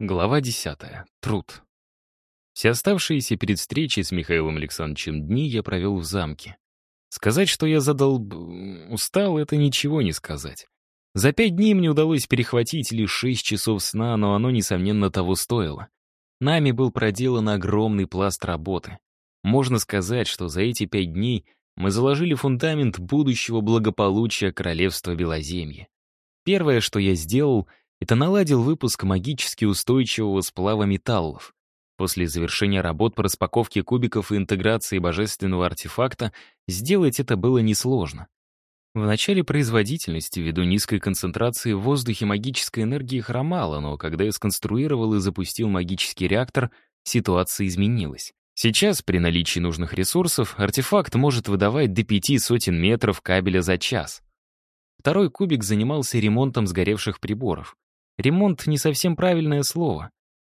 Глава 10. Труд. Все оставшиеся перед встречей с Михаилом Александровичем дни я провел в замке. Сказать, что я задал... устал, это ничего не сказать. За пять дней мне удалось перехватить лишь шесть часов сна, но оно, несомненно, того стоило. Нами был проделан огромный пласт работы. Можно сказать, что за эти пять дней мы заложили фундамент будущего благополучия королевства Белоземья. Первое, что я сделал — это наладил выпуск магически устойчивого сплава металлов. После завершения работ по распаковке кубиков и интеграции божественного артефакта сделать это было несложно. В начале производительности, ввиду низкой концентрации в воздухе магической энергии хромала, но когда я сконструировал и запустил магический реактор, ситуация изменилась. Сейчас, при наличии нужных ресурсов, артефакт может выдавать до пяти сотен метров кабеля за час. Второй кубик занимался ремонтом сгоревших приборов. Ремонт — не совсем правильное слово.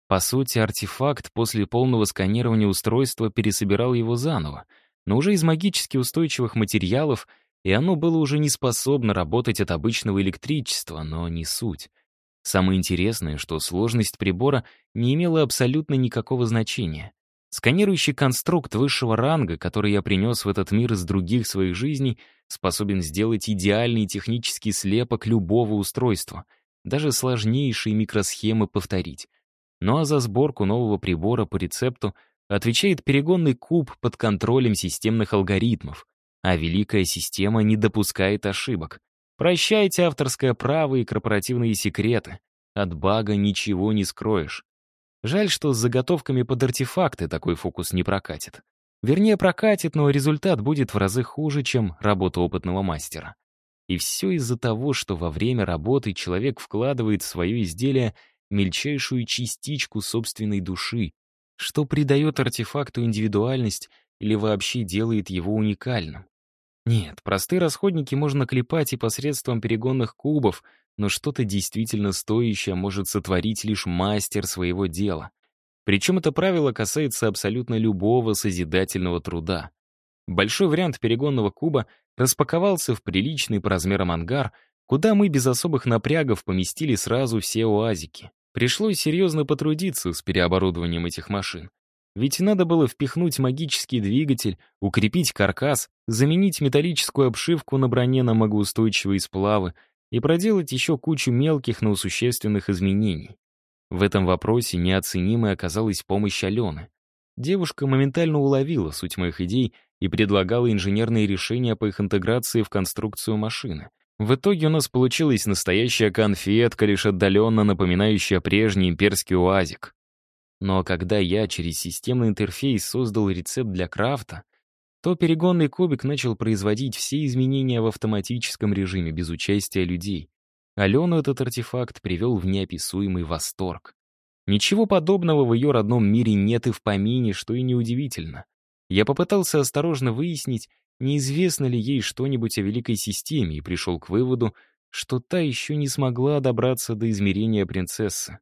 По сути, артефакт после полного сканирования устройства пересобирал его заново, но уже из магически устойчивых материалов, и оно было уже не способно работать от обычного электричества, но не суть. Самое интересное, что сложность прибора не имела абсолютно никакого значения. Сканирующий конструкт высшего ранга, который я принес в этот мир из других своих жизней, способен сделать идеальный технический слепок любого устройства — даже сложнейшие микросхемы повторить. Ну а за сборку нового прибора по рецепту отвечает перегонный куб под контролем системных алгоритмов, а великая система не допускает ошибок. Прощайте авторское право и корпоративные секреты. От бага ничего не скроешь. Жаль, что с заготовками под артефакты такой фокус не прокатит. Вернее, прокатит, но результат будет в разы хуже, чем работа опытного мастера. И все из-за того, что во время работы человек вкладывает в свое изделие мельчайшую частичку собственной души, что придает артефакту индивидуальность или вообще делает его уникальным. Нет, простые расходники можно клепать и посредством перегонных кубов, но что-то действительно стоящее может сотворить лишь мастер своего дела. Причем это правило касается абсолютно любого созидательного труда. Большой вариант перегонного куба распаковался в приличный по размерам ангар, куда мы без особых напрягов поместили сразу все уазики. Пришлось серьезно потрудиться с переоборудованием этих машин. Ведь надо было впихнуть магический двигатель, укрепить каркас, заменить металлическую обшивку на броне на магоустойчивые сплавы и проделать еще кучу мелких, но существенных изменений. В этом вопросе неоценимой оказалась помощь Алены. Девушка моментально уловила суть моих идей и предлагала инженерные решения по их интеграции в конструкцию машины. В итоге у нас получилась настоящая конфетка, лишь отдаленно напоминающая прежний имперский уазик. Но когда я через системный интерфейс создал рецепт для крафта, то перегонный кубик начал производить все изменения в автоматическом режиме без участия людей. Алену этот артефакт привел в неописуемый восторг. Ничего подобного в ее родном мире нет и в помине, что и неудивительно. Я попытался осторожно выяснить, неизвестно ли ей что-нибудь о Великой Системе, и пришел к выводу, что та еще не смогла добраться до измерения принцессы.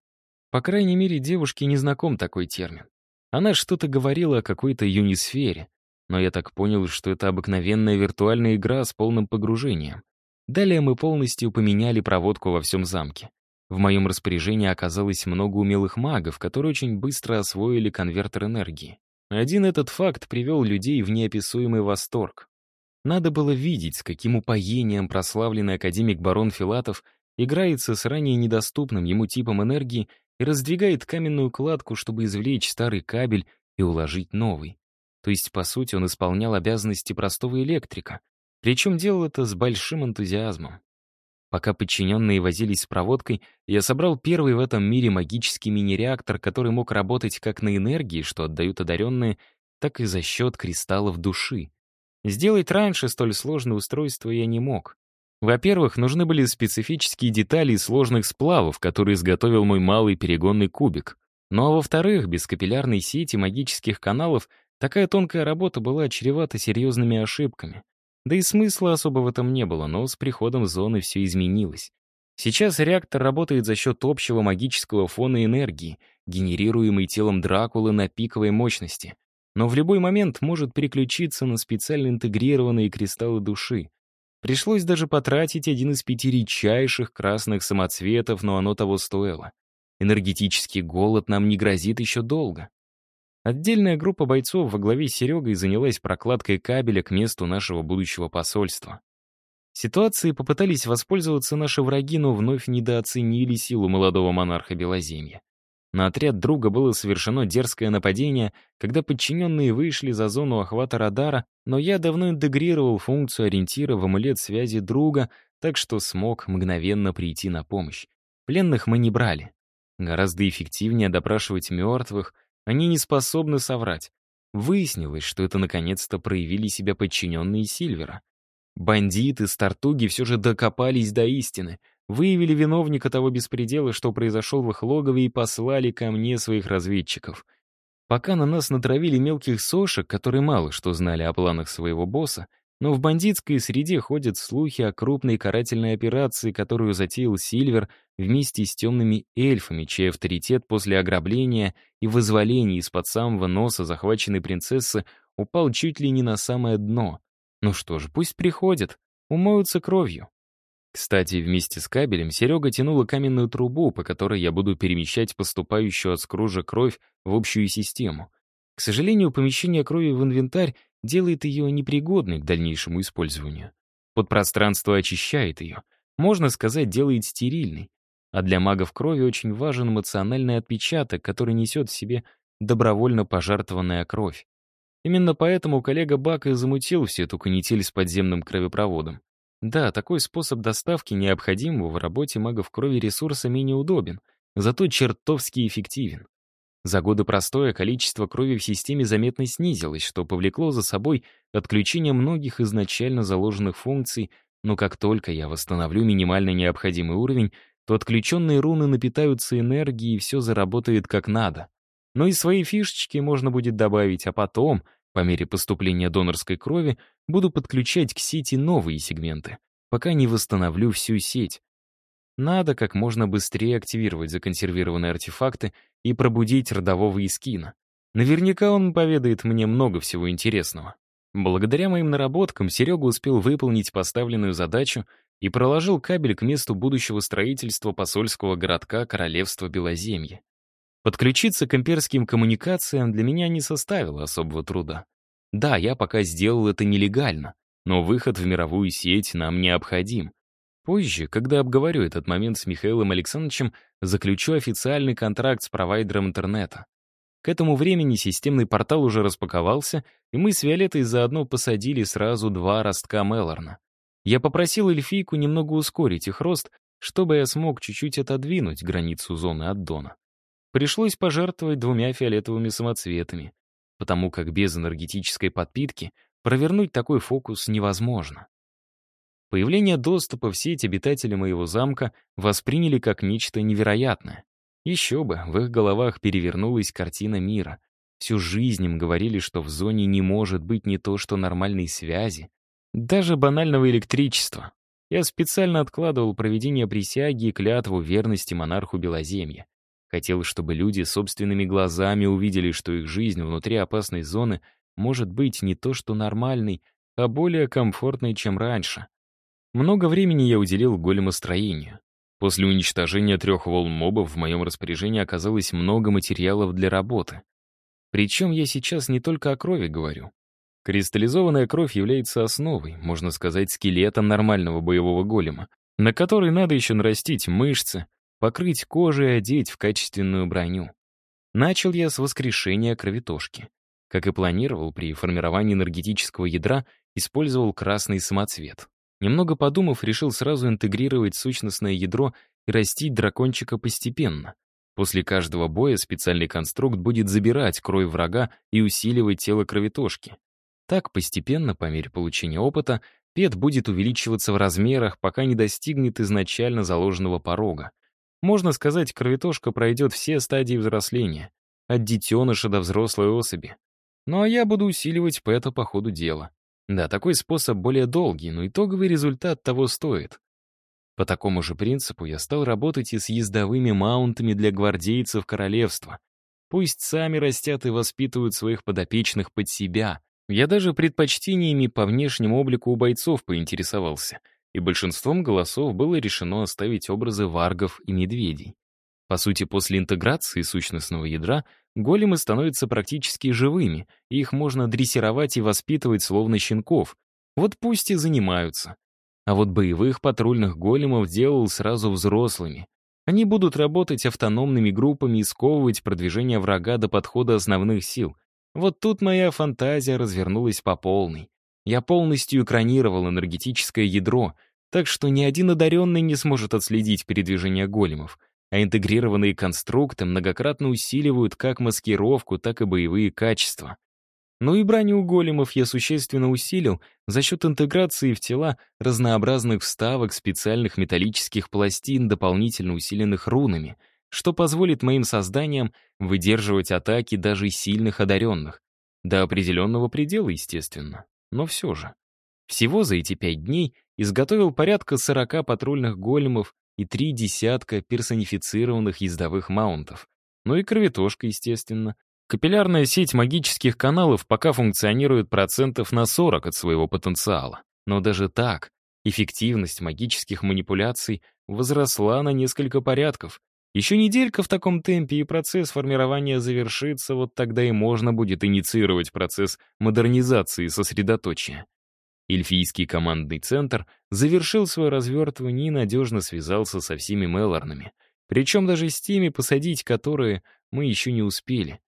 По крайней мере, девушке не знаком такой термин. Она что-то говорила о какой-то юнисфере, но я так понял, что это обыкновенная виртуальная игра с полным погружением. Далее мы полностью поменяли проводку во всем замке. В моем распоряжении оказалось много умелых магов, которые очень быстро освоили конвертер энергии. Один этот факт привел людей в неописуемый восторг. Надо было видеть, с каким упоением прославленный академик барон Филатов играется с ранее недоступным ему типом энергии и раздвигает каменную кладку, чтобы извлечь старый кабель и уложить новый. То есть, по сути, он исполнял обязанности простого электрика, причем делал это с большим энтузиазмом. Пока подчиненные возились с проводкой, я собрал первый в этом мире магический мини-реактор, который мог работать как на энергии, что отдают одаренные, так и за счет кристаллов души. Сделать раньше столь сложное устройство я не мог. Во-первых, нужны были специфические детали из сложных сплавов, которые изготовил мой малый перегонный кубик. Ну а во-вторых, без капиллярной сети магических каналов такая тонкая работа была чревата серьезными ошибками. Да и смысла особо в этом не было, но с приходом зоны все изменилось. Сейчас реактор работает за счет общего магического фона энергии, генерируемой телом Дракулы на пиковой мощности, но в любой момент может переключиться на специально интегрированные кристаллы души. Пришлось даже потратить один из пяти редчайших красных самоцветов, но оно того стоило. энергетический голод нам не грозит еще долго. Отдельная группа бойцов во главе с Серегой занялась прокладкой кабеля к месту нашего будущего посольства. Ситуацией попытались воспользоваться наши враги, но вновь недооценили силу молодого монарха Белоземья. На отряд друга было совершено дерзкое нападение, когда подчиненные вышли за зону охвата радара, но я давно интегрировал функцию ориентира в амулет связи друга, так что смог мгновенно прийти на помощь. Пленных мы не брали. Гораздо эффективнее допрашивать мертвых, они не способны соврать. Выяснилось, что это наконец-то проявили себя подчиненные Сильвера. Бандиты, стартуги все же докопались до истины — выявили виновника того беспредела, что произошел в их логове, и послали ко мне своих разведчиков. Пока на нас натравили мелких сошек, которые мало что знали о планах своего босса, но в бандитской среде ходят слухи о крупной карательной операции, которую затеял Сильвер вместе с темными эльфами, чей авторитет после ограбления и вызволения из-под самого носа захваченной принцессы упал чуть ли не на самое дно. Ну что ж, пусть приходят, умоются кровью. Кстати, вместе с кабелем Серега тянула каменную трубу, по которой я буду перемещать поступающую от скружа кровь в общую систему. К сожалению, помещение крови в инвентарь делает ее непригодной к дальнейшему использованию. Подпространство очищает ее, можно сказать, делает стерильной. А для магов крови очень важен эмоциональный отпечаток, который несет в себе добровольно пожертвованная кровь. Именно поэтому коллега Бак и замутил всю эту канитель с подземным кровопроводом. Да, такой способ доставки необходимого в работе магов крови ресурса менее удобен, зато чертовски эффективен. За годы простоя количество крови в системе заметно снизилось, что повлекло за собой отключение многих изначально заложенных функций, но как только я восстановлю минимально необходимый уровень, то отключенные руны напитаются энергией и все заработает как надо. Но и свои фишечки можно будет добавить, а потом — по мере поступления донорской крови буду подключать к сети новые сегменты, пока не восстановлю всю сеть. Надо как можно быстрее активировать законсервированные артефакты и пробудить родового Искина. Наверняка он поведает мне много всего интересного. Благодаря моим наработкам Серега успел выполнить поставленную задачу и проложил кабель к месту будущего строительства посольского городка Королевства Белоземье. Подключиться к имперским коммуникациям для меня не составило особого труда. Да, я пока сделал это нелегально, но выход в мировую сеть нам необходим. Позже, когда обговорю этот момент с Михаилом Александровичем, заключу официальный контракт с провайдером интернета. К этому времени системный портал уже распаковался, и мы с Виолеттой заодно посадили сразу два ростка Мелорна. Я попросил эльфийку немного ускорить их рост, чтобы я смог чуть-чуть отодвинуть границу зоны отдона. Пришлось пожертвовать двумя фиолетовыми самоцветами, потому как без энергетической подпитки провернуть такой фокус невозможно. Появление доступа в сеть обитатели моего замка восприняли как нечто невероятное. Еще бы, в их головах перевернулась картина мира. Всю жизнь им говорили, что в зоне не может быть не то что нормальной связи, даже банального электричества. Я специально откладывал проведение присяги и клятву верности монарху Белоземья. Хотел, чтобы люди собственными глазами увидели, что их жизнь внутри опасной зоны может быть не то что нормальной, а более комфортной, чем раньше. Много времени я уделил големостроению. После уничтожения трех волн мобов в моем распоряжении оказалось много материалов для работы. Причем я сейчас не только о крови говорю. Кристаллизованная кровь является основой, можно сказать, скелетом нормального боевого голема, на который надо еще нарастить мышцы, покрыть кожу и одеть в качественную броню. Начал я с воскрешения кровитошки. Как и планировал, при формировании энергетического ядра использовал красный самоцвет. Немного подумав, решил сразу интегрировать сущностное ядро и растить дракончика постепенно. После каждого боя специальный конструкт будет забирать кровь врага и усиливать тело кровитошки. Так, постепенно, по мере получения опыта, пет будет увеличиваться в размерах, пока не достигнет изначально заложенного порога. Можно сказать, кровитошка пройдет все стадии взросления, от детеныша до взрослой особи. Ну а я буду усиливать Пэта по ходу дела. Да, такой способ более долгий, но итоговый результат того стоит. По такому же принципу я стал работать и с ездовыми маунтами для гвардейцев королевства. Пусть сами растят и воспитывают своих подопечных под себя. Я даже предпочтениями по внешнему облику у бойцов поинтересовался — и большинством голосов было решено оставить образы варгов и медведей. По сути, после интеграции сущностного ядра големы становятся практически живыми, и их можно дрессировать и воспитывать словно щенков. Вот пусть и занимаются. А вот боевых патрульных големов делал сразу взрослыми. Они будут работать автономными группами и сковывать продвижение врага до подхода основных сил. Вот тут моя фантазия развернулась по полной. Я полностью экранировал энергетическое ядро, так что ни один одаренный не сможет отследить передвижение големов а интегрированные конструкты многократно усиливают как маскировку, так и боевые качества. Ну и броню големов я существенно усилил за счет интеграции в тела разнообразных вставок специальных металлических пластин, дополнительно усиленных рунами, что позволит моим созданиям выдерживать атаки даже сильных одаренных. До определенного предела, естественно, но все же. Всего за эти пять дней изготовил порядка 40 патрульных големов и три десятка персонифицированных ездовых маунтов. Ну и кровитошка, естественно. Капиллярная сеть магических каналов пока функционирует процентов на 40 от своего потенциала. Но даже так, эффективность магических манипуляций возросла на несколько порядков. Еще неделька в таком темпе, и процесс формирования завершится, вот тогда и можно будет инициировать процесс модернизации сосредоточия. Эльфийский командный центр завершил свое развертывание и надежно связался со всеми Мелорнами. Причем даже с теми, посадить которые мы еще не успели.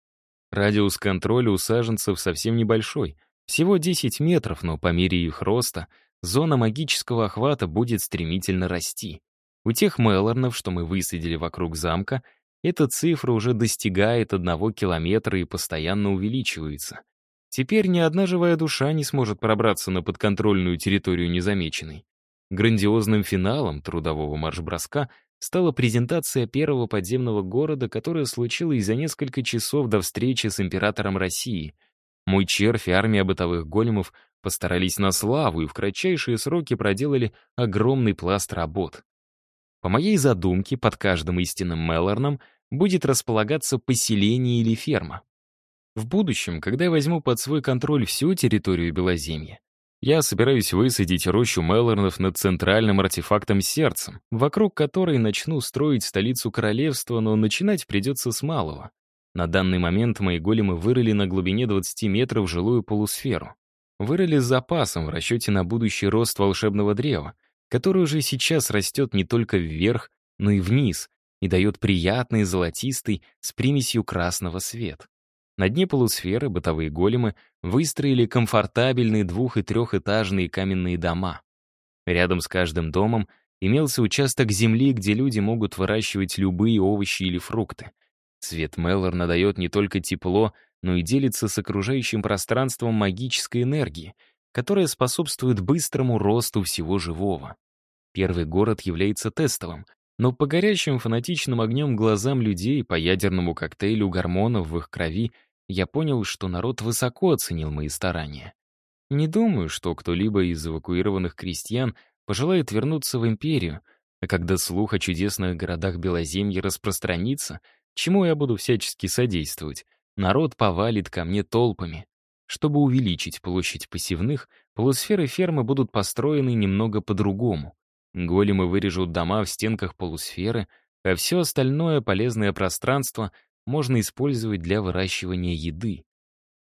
Радиус контроля у саженцев совсем небольшой, всего 10 метров, но по мере их роста зона магического охвата будет стремительно расти. У тех Мелорнов, что мы высадили вокруг замка, эта цифра уже достигает одного километра и постоянно увеличивается. Теперь ни одна живая душа не сможет пробраться на подконтрольную территорию незамеченной. Грандиозным финалом трудового марш-броска стала презентация первого подземного города, которая случилась за несколько часов до встречи с императором России. Мой червь и армия бытовых големов постарались на славу и в кратчайшие сроки проделали огромный пласт работ. По моей задумке, под каждым истинным Мелорном будет располагаться поселение или ферма. В будущем, когда я возьму под свой контроль всю территорию Белоземья, я собираюсь высадить рощу Мелорнов над центральным артефактом сердцем, вокруг которой начну строить столицу королевства, но начинать придется с малого. На данный момент мои големы вырыли на глубине 20 метров жилую полусферу. Вырыли с запасом в расчете на будущий рост волшебного древа, который уже сейчас растет не только вверх, но и вниз, и дает приятный золотистый с примесью красного свет. На дне полусферы бытовые големы выстроили комфортабельные двух- и трехэтажные каменные дома. Рядом с каждым домом имелся участок земли, где люди могут выращивать любые овощи или фрукты. Цвет Меллор надает не только тепло, но и делится с окружающим пространством магической энергии, которая способствует быстрому росту всего живого. Первый город является тестовым, но по горящим фанатичным огнем глазам людей, по ядерному коктейлю гормонов в их крови я понял, что народ высоко оценил мои старания. Не думаю, что кто-либо из эвакуированных крестьян пожелает вернуться в империю, а когда слух о чудесных городах Белоземья распространится, чему я буду всячески содействовать, народ повалит ко мне толпами. Чтобы увеличить площадь посевных, полусферы фермы будут построены немного по-другому. Големы вырежут дома в стенках полусферы, а все остальное полезное пространство можно использовать для выращивания еды.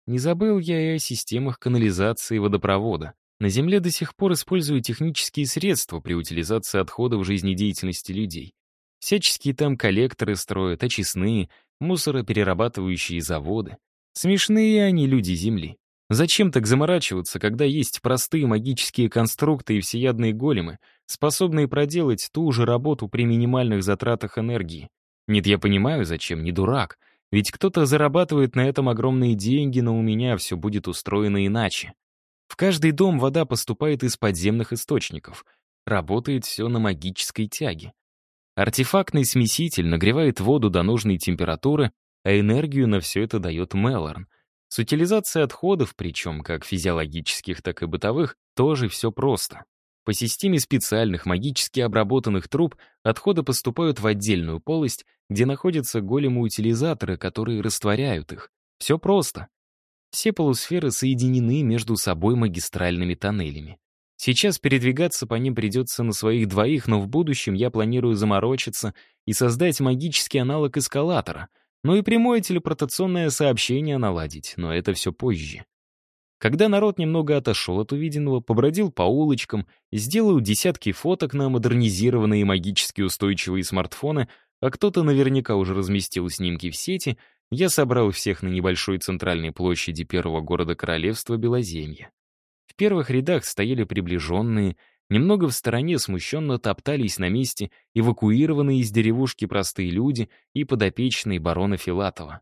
Не забыл я и о системах канализации и водопровода. На Земле до сих пор используют технические средства при утилизации отходов жизнедеятельности людей. Всяческие там коллекторы строят, очистные, мусороперерабатывающие заводы. Смешные они люди Земли. Зачем так заморачиваться, когда есть простые магические конструкты и всеядные големы, способные проделать ту же работу при минимальных затратах энергии? Нет, я понимаю, зачем, не дурак. Ведь кто-то зарабатывает на этом огромные деньги, но у меня все будет устроено иначе. В каждый дом вода поступает из подземных источников. Работает все на магической тяге. Артефактный смеситель нагревает воду до нужной температуры, а энергию на все это дает Мелорн. С утилизацией отходов, причем как физиологических, так и бытовых, тоже все просто. По системе специальных магически обработанных труб отходы поступают в отдельную полость, где находятся големы-утилизаторы, которые растворяют их. Все просто. Все полусферы соединены между собой магистральными тоннелями. Сейчас передвигаться по ним придется на своих двоих, но в будущем я планирую заморочиться и создать магический аналог эскалатора, ну и прямое телепортационное сообщение наладить, но это все позже. Когда народ немного отошел от увиденного, побродил по улочкам, сделал десятки фоток на модернизированные магически устойчивые смартфоны, а кто-то наверняка уже разместил снимки в сети, я собрал всех на небольшой центральной площади первого города королевства Белоземья. В первых рядах стояли приближенные, немного в стороне смущенно топтались на месте эвакуированные из деревушки простые люди и подопечные барона Филатова.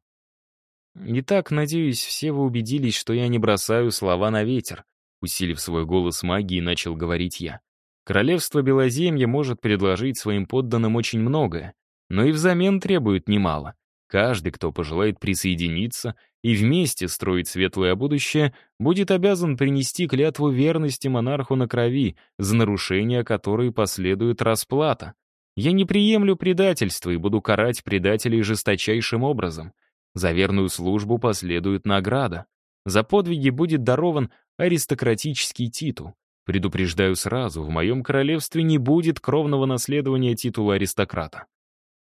Итак, надеюсь, все вы убедились, что я не бросаю слова на ветер. Усилив свой голос магии, начал говорить я. Королевство Белоземья может предложить своим подданным очень многое, но и взамен требует немало. Каждый, кто пожелает присоединиться и вместе строить светлое будущее, будет обязан принести клятву верности монарху на крови, за нарушение которой последует расплата. Я не приемлю предательства и буду карать предателей жесточайшим образом. За верную службу последует награда. За подвиги будет дарован аристократический титул. Предупреждаю сразу, в моем королевстве не будет кровного наследования титула аристократа.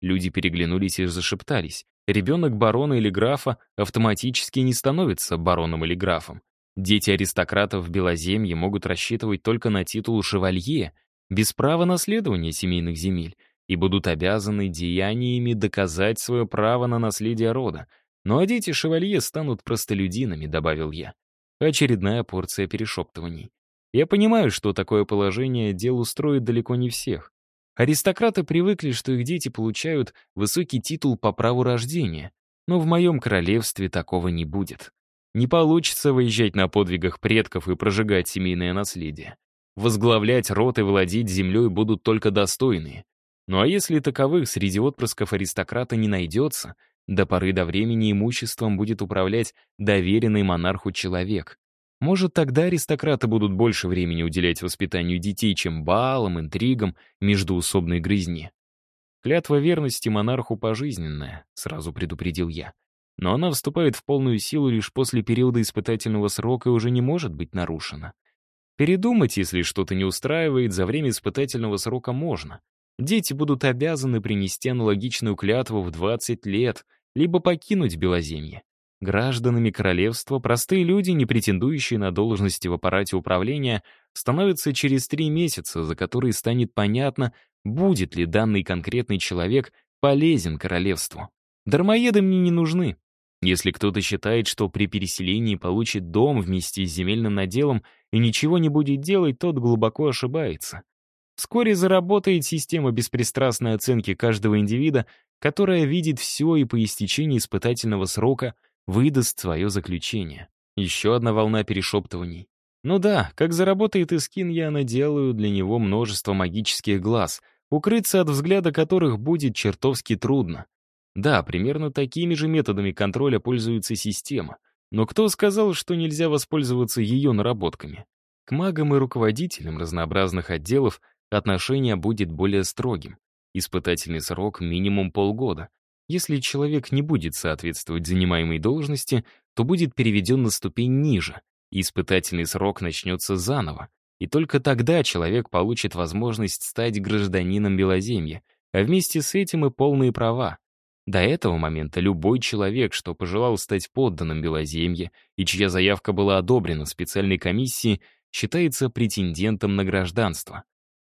Люди переглянулись и зашептались. Ребенок барона или графа автоматически не становится бароном или графом. Дети аристократов в Белоземье могут рассчитывать только на титул шевалье, без права наследования семейных земель, и будут обязаны деяниями доказать свое право на наследие рода. Ну а дети шевалье станут простолюдинами, добавил я. Очередная порция перешептываний. Я понимаю, что такое положение дел устроит далеко не всех. Аристократы привыкли, что их дети получают высокий титул по праву рождения, но в моем королевстве такого не будет. Не получится выезжать на подвигах предков и прожигать семейное наследие. Возглавлять род и владеть землей будут только достойные. Ну а если таковых среди отпрысков аристократа не найдется, до поры до времени имуществом будет управлять доверенный монарху человек. Может, тогда аристократы будут больше времени уделять воспитанию детей, чем балам, интригам, междуусобной грызни. Клятва верности монарху пожизненная, сразу предупредил я. Но она вступает в полную силу лишь после периода испытательного срока и уже не может быть нарушена. Передумать, если что-то не устраивает, за время испытательного срока можно. Дети будут обязаны принести аналогичную клятву в 20 лет, либо покинуть Белоземье. Гражданами королевства простые люди, не претендующие на должности в аппарате управления, становятся через три месяца, за которые станет понятно, будет ли данный конкретный человек полезен королевству. Дармоеды мне не нужны. Если кто-то считает, что при переселении получит дом вместе с земельным наделом и ничего не будет делать, тот глубоко ошибается. Вскоре заработает система беспристрастной оценки каждого индивида, которая видит все и по истечении испытательного срока выдаст свое заключение. Еще одна волна перешептываний. Ну да, как заработает Искин, я наделаю для него множество магических глаз, укрыться от взгляда которых будет чертовски трудно. Да, примерно такими же методами контроля пользуется система. Но кто сказал, что нельзя воспользоваться ее наработками? К магам и руководителям разнообразных отделов отношение будет более строгим. Испытательный срок минимум полгода. Если человек не будет соответствовать занимаемой должности, то будет переведен на ступень ниже, испытательный срок начнется заново. И только тогда человек получит возможность стать гражданином Белоземья, а вместе с этим и полные права. До этого момента любой человек, что пожелал стать подданным Белоземья и чья заявка была одобрена специальной комиссией, считается претендентом на гражданство.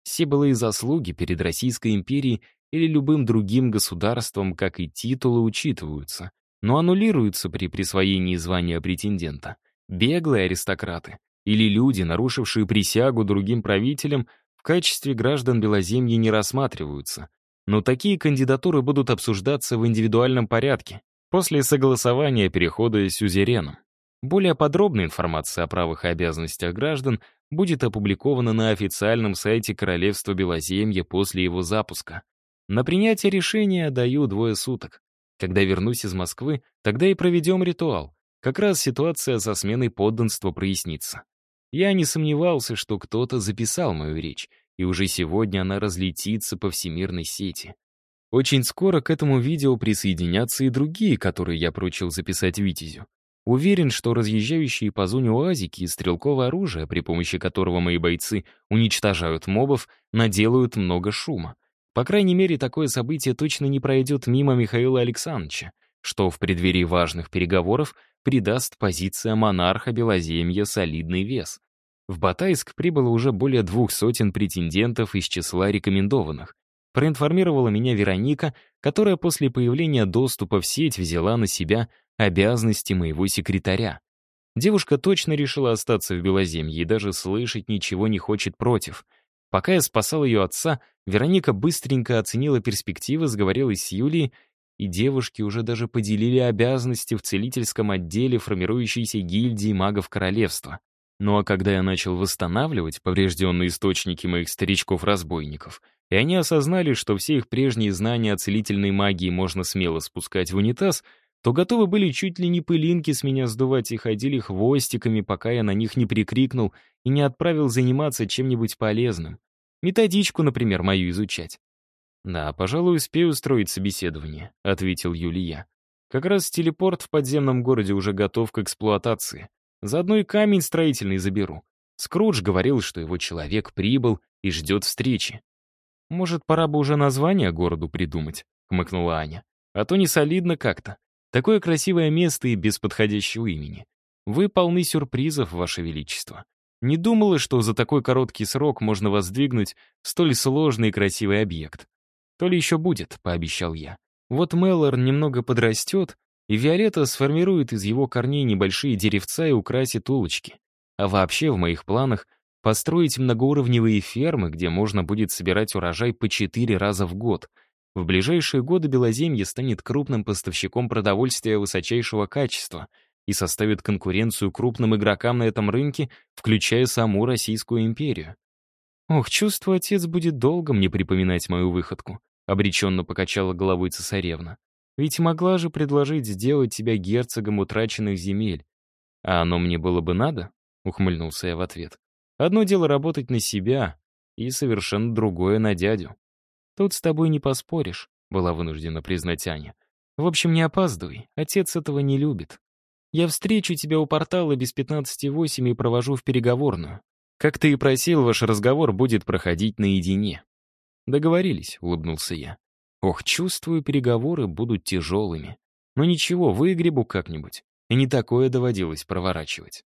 Все былые заслуги перед Российской империей или любым другим государством, как и титулы, учитываются, но аннулируются при присвоении звания претендента. Беглые аристократы или люди, нарушившие присягу другим правителям, в качестве граждан Белоземья не рассматриваются. Но такие кандидатуры будут обсуждаться в индивидуальном порядке, после согласования перехода с сюзереном. Более подробная информация о правах и обязанностях граждан будет опубликована на официальном сайте Королевства Белоземья после его запуска. На принятие решения даю двое суток. Когда вернусь из Москвы, тогда и проведем ритуал. Как раз ситуация со сменой подданства прояснится. Я не сомневался, что кто-то записал мою речь, и уже сегодня она разлетится по всемирной сети. Очень скоро к этому видео присоединятся и другие, которые я поручил записать Витязю. Уверен, что разъезжающие по зоне уазики и стрелковое оружие, при помощи которого мои бойцы уничтожают мобов, наделают много шума. По крайней мере, такое событие точно не пройдет мимо Михаила Александровича, что в преддверии важных переговоров придаст позиция монарха Белоземья солидный вес. В Батайск прибыло уже более двух сотен претендентов из числа рекомендованных. Проинформировала меня Вероника, которая после появления доступа в сеть взяла на себя обязанности моего секретаря. Девушка точно решила остаться в Белоземье и даже слышать ничего не хочет против. Пока я спасал ее отца, Вероника быстренько оценила перспективы, сговорилась с Юлией, и девушки уже даже поделили обязанности в целительском отделе формирующейся гильдии магов королевства. Ну а когда я начал восстанавливать поврежденные источники моих старичков-разбойников, и они осознали, что все их прежние знания о целительной магии можно смело спускать в унитаз, то готовы были чуть ли не пылинки с меня сдувать и ходили хвостиками, пока я на них не прикрикнул и не отправил заниматься чем-нибудь полезным. Методичку, например, мою изучать. «Да, пожалуй, успею устроить собеседование», — ответил Юлия. «Как раз телепорт в подземном городе уже готов к эксплуатации. Заодно и камень строительный заберу. Скрудж говорил, что его человек прибыл и ждет встречи. «Может, пора бы уже название городу придумать?» — хмыкнула Аня. «А то не солидно как-то. Такое красивое место и без подходящего имени. Вы полны сюрпризов, Ваше Величество. Не думала, что за такой короткий срок можно воздвигнуть столь сложный и красивый объект. То ли еще будет, пообещал я. Вот Меллор немного подрастет, и Виолетта сформирует из его корней небольшие деревца и украсит улочки. А вообще в моих планах построить многоуровневые фермы, где можно будет собирать урожай по четыре раза в год. В ближайшие годы Белоземье станет крупным поставщиком продовольствия высочайшего качества и составит конкуренцию крупным игрокам на этом рынке, включая саму Российскую империю. «Ох, чувствую, отец будет долго мне припоминать мою выходку», — обреченно покачала головой цесаревна. Ведь могла же предложить сделать тебя герцогом утраченных земель. А оно мне было бы надо? Ухмыльнулся я в ответ. Одно дело работать на себя, и совершенно другое на дядю. Тут с тобой не поспоришь, была вынуждена признать Аня. В общем, не опаздывай, отец этого не любит. Я встречу тебя у портала без пятнадцати восемь и провожу в переговорную. Как ты и просил, ваш разговор будет проходить наедине. Договорились, улыбнулся я. Ох, чувствую, переговоры будут тяжелыми. Но ничего, выгребу как-нибудь. И не такое доводилось проворачивать.